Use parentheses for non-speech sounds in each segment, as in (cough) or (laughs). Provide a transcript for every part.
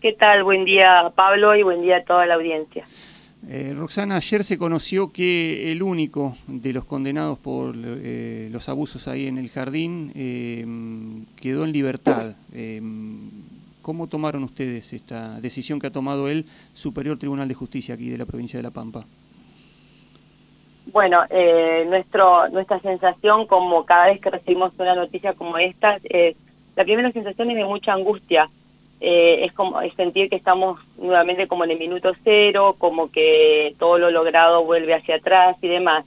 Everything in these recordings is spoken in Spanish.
¿Qué tal? Buen día Pablo y buen día a toda la audiencia. Eh, Roxana, ayer se conoció que el único de los condenados por eh, los abusos ahí en el jardín eh, quedó en libertad. ¿Cómo tomaron ustedes esta decisión que ha tomado el Superior Tribunal de Justicia aquí de la provincia de La Pampa? Bueno, nuestro, nuestra sensación como cada vez que recibimos una noticia como esta, la primera sensación es de mucha angustia eh, es como es sentir que estamos nuevamente como en el minuto cero, como que todo lo logrado vuelve hacia atrás y demás.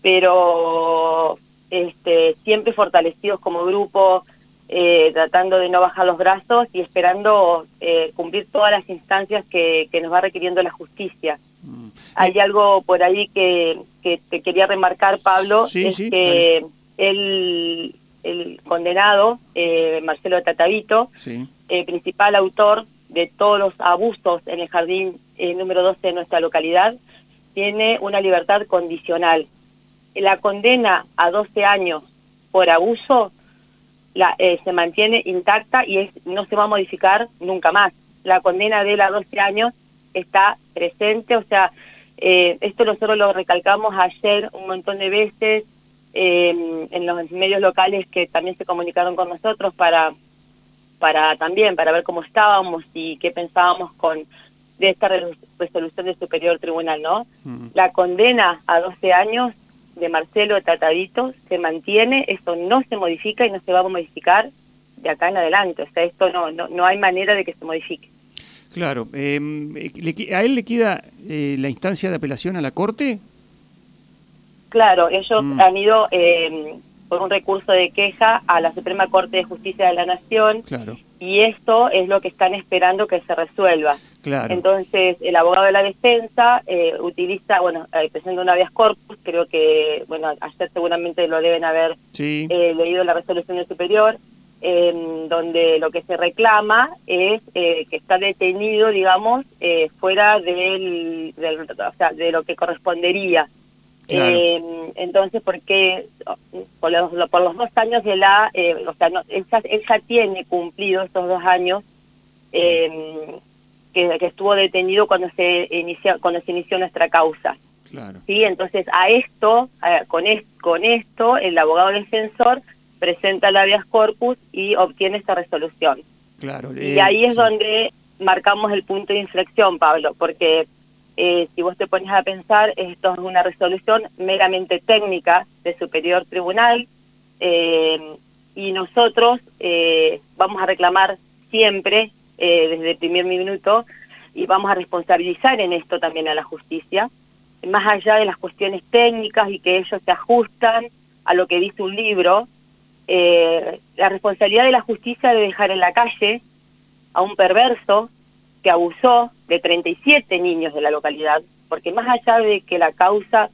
Pero este, siempre fortalecidos como grupo, eh, tratando de no bajar los brazos y esperando eh, cumplir todas las instancias que, nos va requiriendo la justicia. Mm. Hay algo por ahí que, te quería remarcar, Pablo, es que el, el condenado, Marcelo Tatavito, sí eh, principal autor de todos los abusos en el jardín eh, número 12 de nuestra localidad, tiene una libertad condicional. La condena a 12 años por abuso la, eh, se mantiene intacta y es, no se va a modificar nunca más. La condena de él a 12 años está presente, o sea, esto nosotros lo recalcamos ayer un montón de veces en los medios locales que también se comunicaron con nosotros para para también para ver cómo estábamos y qué pensábamos con de esta resolución del Superior Tribunal, ¿no? Mm. La condena a 12 años de Marcelo Tatadito se mantiene, esto no se modifica y no se va a modificar de acá en adelante, o sea, esto no, no, no hay manera de que se modifique. Claro, eh, ¿a él le queda eh, la instancia de apelación a la Corte? Claro, ellos mm. han ido... Eh, por un recurso de queja a la Suprema Corte de Justicia de la Nación claro. y esto es lo que están esperando que se resuelva. Claro. Entonces, el abogado de la defensa eh, utiliza, bueno, eh, presenta un habeas corpus, creo que, bueno, ayer seguramente lo deben haber eh, leído la resolución del superior, donde lo que se reclama es que está detenido, digamos, fuera del, del, o sea, de lo que correspondería eh, entonces, porque por los, por los dos años de la, eh, o sea, no, él, ya, tiene cumplido estos dos años eh, que, estuvo detenido cuando se inició, cuando se inició nuestra causa. Claro. ¿Sí? Entonces, a esto, con, con esto, el abogado defensor presenta el habeas corpus y obtiene esta resolución. Claro, y ahí es donde marcamos el punto de inflexión, Pablo, porque eh, si vos te pones a pensar, esto es una resolución meramente técnica de superior tribunal eh, y nosotros eh, vamos a reclamar siempre desde el primer minuto y vamos a responsabilizar en esto también a la justicia, más allá de las cuestiones técnicas y que ellos se ajustan a lo que dice un libro, la responsabilidad de la justicia de dejar en la calle a un perverso que abusó de 37 niños de la localidad, porque más allá de que la causa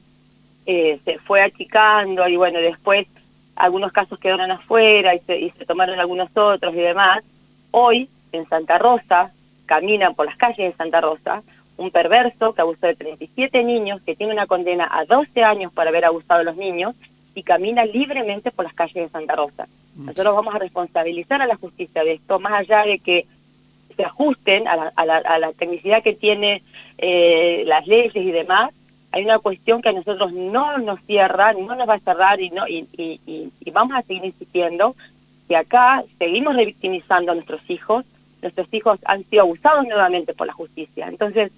eh, se fue achicando y bueno, después algunos casos quedaron afuera y se, tomaron algunos otros y demás, hoy en Santa Rosa, caminan por las calles de Santa Rosa, un perverso que abusó de 37 niños, que tiene una condena a 12 años por haber abusado de los niños, y camina libremente por las calles de Santa Rosa. Nosotros vamos a responsabilizar a la justicia de esto, más allá de que se ajusten a la, a la, tecnicidad que tiene eh, las leyes y demás, hay una cuestión que a nosotros no nos cierra, no nos va a cerrar y, no, y, y, vamos a seguir insistiendo que acá seguimos revictimizando a nuestros hijos, nuestros hijos han sido abusados nuevamente por la justicia. Entonces,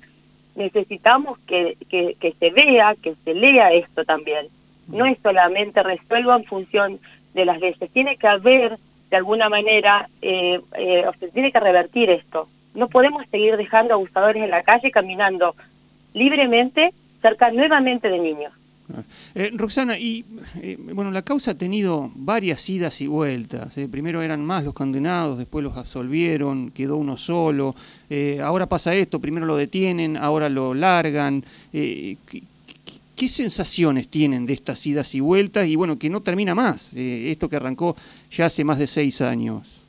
necesitamos que, que, que se vea, que se lea esto también. No es solamente resuelva en función de las leyes, tiene que haber de alguna manera, eh, eh, se tiene que revertir esto. No podemos seguir dejando abusadores en la calle caminando libremente cerca nuevamente de niños. Ah. Eh, Roxana, y bueno, la causa ha tenido varias idas y vueltas. Primero eran más los condenados, después los absolvieron, quedó uno solo. ahora pasa esto, primero lo detienen, ahora lo largan. ¿Qué sensaciones tienen de estas idas y vueltas? Y bueno, que no termina más, eh, esto que arrancó ya hace más de seis años.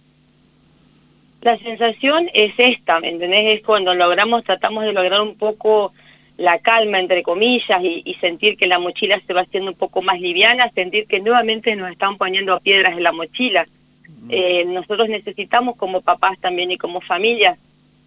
La sensación es esta, ¿me entendés? Es cuando logramos, tratamos de lograr un poco la calma, entre comillas, y, sentir que la mochila se va haciendo un poco más liviana, sentir que nuevamente nos están poniendo piedras en la mochila. Eh, nosotros necesitamos como papás también y como familias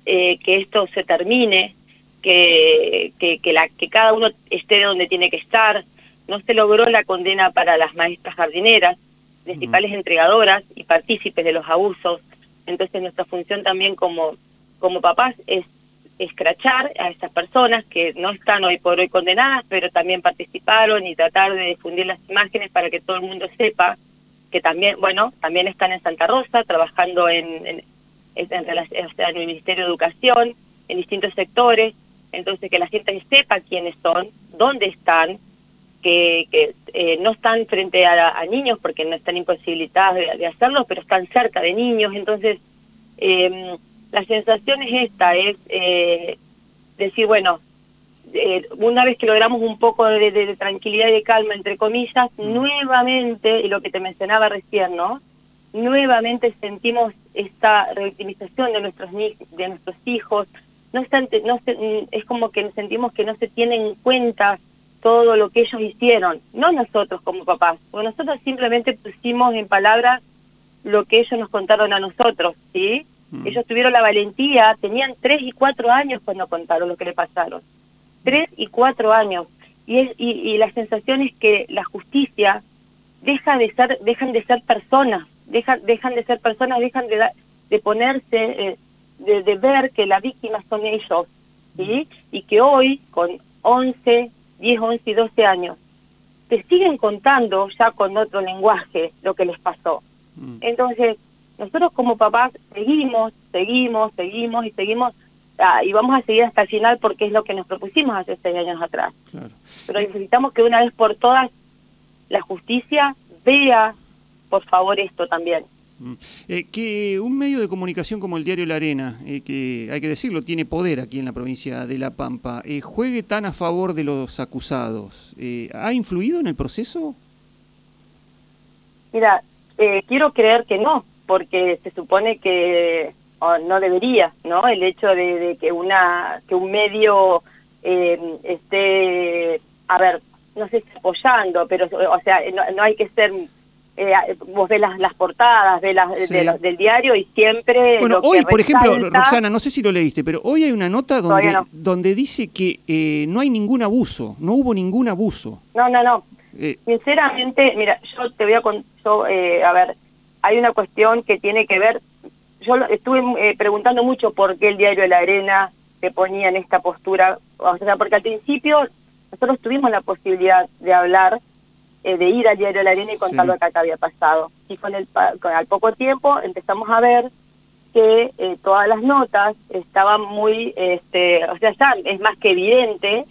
eh, que esto se termine, que, que, la, que cada uno esté donde tiene que estar. No se logró la condena para las maestras jardineras, principales entregadoras y partícipes de los abusos. Entonces nuestra función también como, como papás es escrachar a esas personas que no están hoy por hoy condenadas, pero también participaron y tratar de difundir las imágenes para que todo el mundo sepa que también, bueno, también están en Santa Rosa trabajando en, en, el Ministerio de Educación, en distintos sectores, entonces que la gente sepa quiénes son, dónde están, que, eh, no están frente a, niños porque no están imposibilitados de, hacerlo, pero están cerca de niños, entonces eh, la sensación es esta, es eh, decir, bueno, eh, una vez que logramos un poco de, tranquilidad y de calma, entre comillas, mm. nuevamente, y lo que te mencionaba recién, ¿no? Nuevamente sentimos esta revictimización de nuestros, de nuestros hijos, no, no es como que sentimos que no se tiene en cuenta todo lo que ellos hicieron, no nosotros como papás, porque nosotros simplemente pusimos en palabras lo que ellos nos contaron a nosotros, ¿sí? Mm. Ellos tuvieron la valentía, tenían tres y cuatro años cuando contaron lo que le pasaron. Tres y cuatro años. Y, es, y, la sensación es que la justicia deja de ser, dejan de ser personas, dejan, dejan de ser personas, dejan de, de ponerse, eh, de, de, ver que las víctimas son ellos, ¿sí? Y que hoy, con 11, 10, 11 y 12 años, te siguen contando ya con otro lenguaje lo que les pasó. Mm. Entonces, nosotros como papás seguimos, seguimos, seguimos y seguimos ah, y vamos a seguir hasta el final porque es lo que nos propusimos hace seis años atrás. Pero necesitamos que una vez por todas la justicia vea, por favor, esto también. Mm. Eh, que un medio de comunicación como el diario La Arena, eh, que hay que decirlo, tiene poder aquí en la provincia de La Pampa, eh, juegue tan a favor de los acusados, ¿ha influido en el proceso? Mira, quiero creer que no, porque se supone que no debería, ¿no? El hecho de, que una que un medio eh, esté, a ver, no sé si apoyando, pero, o sea, no, hay que ser eh, vos ves las, las portadas de las, del diario y siempre... Bueno, hoy, por ejemplo, Roxana, no sé si lo leíste, pero hoy hay una nota donde, donde dice que eh, no hay ningún abuso, no hubo ningún abuso. No, no, no. Sinceramente, mira, yo te voy a... Con, a ver, hay una cuestión que tiene que ver, yo estuve eh, preguntando mucho por qué el diario de la Arena se ponía en esta postura, o sea, porque al principio nosotros tuvimos la posibilidad de hablar, eh, de ir al diario de la Arena y contar lo que acá había pasado. Y con el, al poco tiempo empezamos a ver que eh, todas las notas estaban muy, este, o sea, ya es más que evidente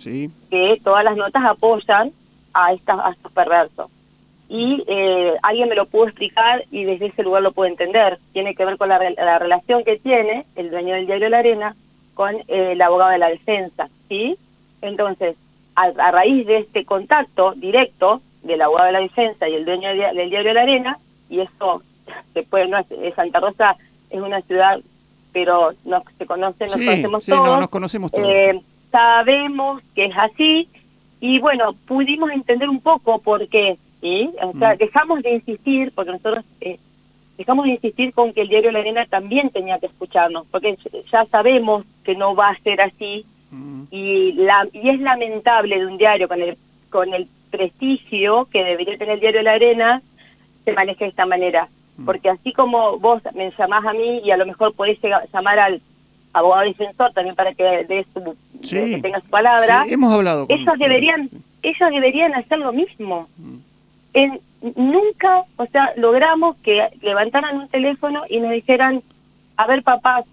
que todas las notas apoyan a, estas, a estos perversos y eh, alguien me lo pudo explicar y desde ese lugar lo puedo entender. Tiene que ver con la, relación que tiene el dueño del diario La Arena con eh, el abogado de la defensa, ¿sí? Entonces, a, raíz de este contacto directo del abogado de la defensa y el dueño del, diario La Arena, y eso, después no es, Santa Rosa es una ciudad, pero nos, se conoce, nos conocemos sí, todos. nos conocemos todos. Eh, sabemos que es así, y bueno, pudimos entender un poco por qué o sea, mm. dejamos de insistir, porque nosotros eh, dejamos de insistir con que el diario La Arena también tenía que escucharnos, porque ya sabemos que no va a ser así, mm. y, la, y es lamentable de un diario con el, con el prestigio que debería tener el diario La Arena, se maneje de esta manera. Mm. Porque así como vos me llamás a mí y a lo mejor podés llamar al abogado defensor también para que, de su, tenga su palabra, hemos hablado ellos deberían ellos deberían hacer lo mismo nunca, o sea, logramos que levantaran un teléfono y nos dijeran, a ver papás,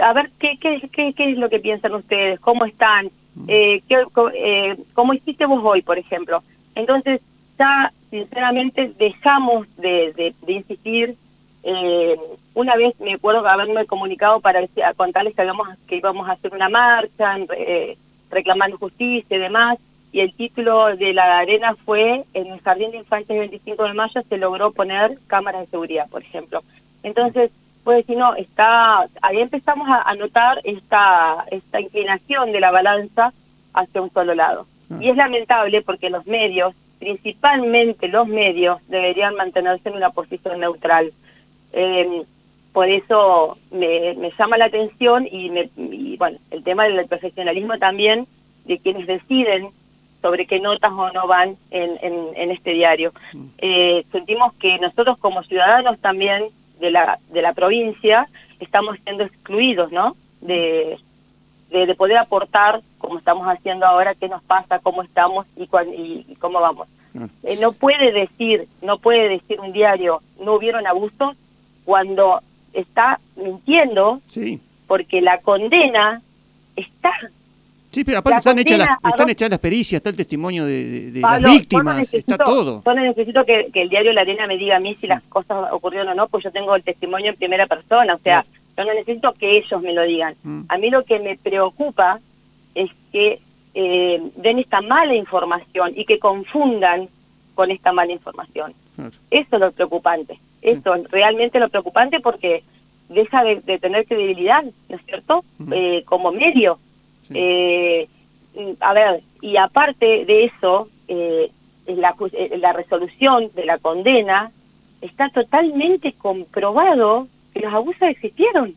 a ver qué, qué, qué, qué es lo que piensan ustedes, cómo están, mm. Eh, qué, eh, cómo hiciste vos hoy, por ejemplo. Entonces, ya sinceramente dejamos de, insistir. Eh, una vez me acuerdo haberme comunicado para contarles que, habíamos, que íbamos a hacer una marcha, eh, reclamando justicia y demás, y el título de la arena fue en el Jardín de Infantes 25 de mayo se logró poner cámaras de seguridad, por ejemplo. Entonces, pues decir, no, está, ahí empezamos a, notar esta, esta inclinación de la balanza hacia un solo lado. Ah. Y es lamentable porque los medios, principalmente los medios, deberían mantenerse en una posición neutral. Eh, por eso me, llama la atención y, me, bueno, el tema del profesionalismo también de quienes deciden sobre qué notas o no van en, en, este diario. Mm. Eh, sentimos que nosotros como ciudadanos también de la, de la provincia estamos siendo excluidos, ¿no? De, de, poder aportar, como estamos haciendo ahora, qué nos pasa, cómo estamos y, y, cómo vamos. Mm. Eh, no puede decir, no puede decir un diario, no hubieron abusos, cuando está mintiendo, sí. porque la condena está. Sí, pero aparte están hechas, las, están hechas las pericias, está el testimonio de, las víctimas, está todo. Yo necesito que, el diario La Arena me diga a mí si las cosas ocurrieron o no, pues yo tengo el testimonio en primera persona, o sea, yo no necesito que ellos me lo digan. Mm. A mí lo que me preocupa es que eh, den esta mala información y que confundan con esta mala información. Eso es lo preocupante. Eso es realmente lo preocupante porque deja de, tener credibilidad, ¿no es cierto? Eh, como medio. Eh, a ver, y aparte de eso, eh, la, la resolución de la condena está totalmente comprobado que los abusos existieron.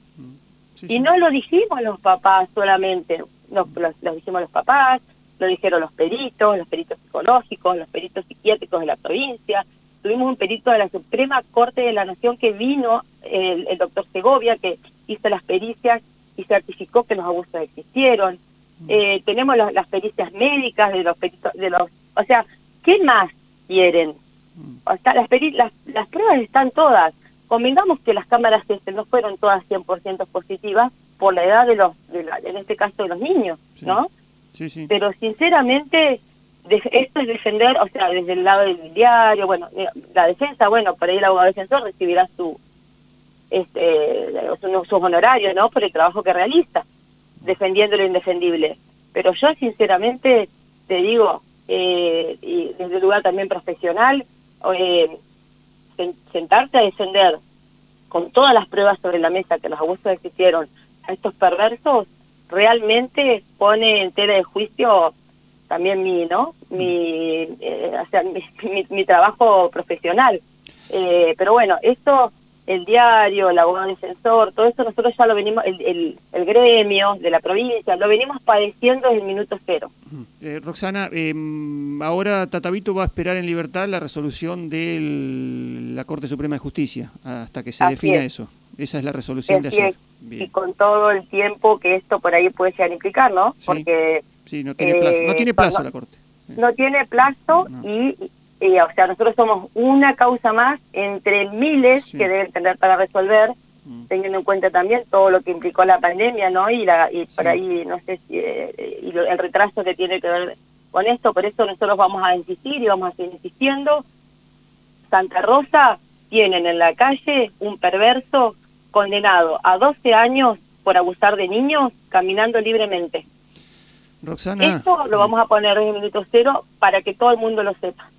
y no lo dijimos los papás solamente, lo, lo, dijimos los papás, lo dijeron los peritos, los peritos psicológicos, los peritos psiquiátricos de la provincia, tuvimos un perito de la Suprema Corte de la Nación que vino, el, doctor Segovia, que hizo las pericias y certificó que los abusos existieron. Mm. Eh, tenemos las pericias médicas de los peritos, de los, o sea, ¿qué más quieren? Mm. O sea, las, las, las, pruebas están todas. Convengamos que las cámaras este, no fueron todas 100% positivas por la edad de los, de en este caso de los niños, ¿no? Sí, sí. Pero sinceramente esto es defender, o sea, desde el lado del diario, bueno, eh, la defensa, bueno, por ahí el abogado defensor recibirá su, este, sus honorarios, ¿no? Por el trabajo que realiza, defendiendo lo indefendible. Pero yo, sinceramente, te digo, eh, y desde el lugar también profesional, eh, sentarte a defender con todas las pruebas sobre la mesa que los abusos existieron a estos perversos, realmente pone en tela de juicio también mi, ¿no? Mi, eh, o sea, (laughs) mi, trabajo profesional. Eh, pero bueno, esto, el diario, el abogado defensor, todo eso nosotros ya lo venimos, el, el, gremio de la provincia, lo venimos padeciendo desde el minuto cero. Eh, Roxana, em, ahora Tatavito va a esperar en libertad la resolución de la Corte Suprema de Justicia hasta que se defina eso. Esa es la resolución de ayer. Y con todo el tiempo que esto por ahí puede llegar a implicar, ¿no? Porque Sí, no tiene plazo, no tiene plazo la Corte. No tiene plazo y, o sea, nosotros somos una causa más entre miles que deben tener para resolver, mm. teniendo en cuenta también todo lo que implicó la pandemia, ¿no? Y, la, y por ahí, no sé si, eh, y el retraso que tiene que ver con esto, por eso nosotros vamos a insistir y vamos a seguir insistiendo. Santa Rosa tienen en la calle un perverso condenado a 12 años por abusar de niños caminando libremente. Roxana. Esto lo vamos a poner en el minuto cero para que todo el mundo lo sepa.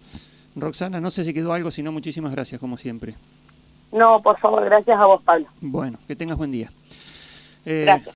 Roxana, no sé si quedó algo, sino muchísimas gracias, como siempre. No, por favor, gracias a vos, Pablo. Bueno, que tengas buen día. Eh, gracias.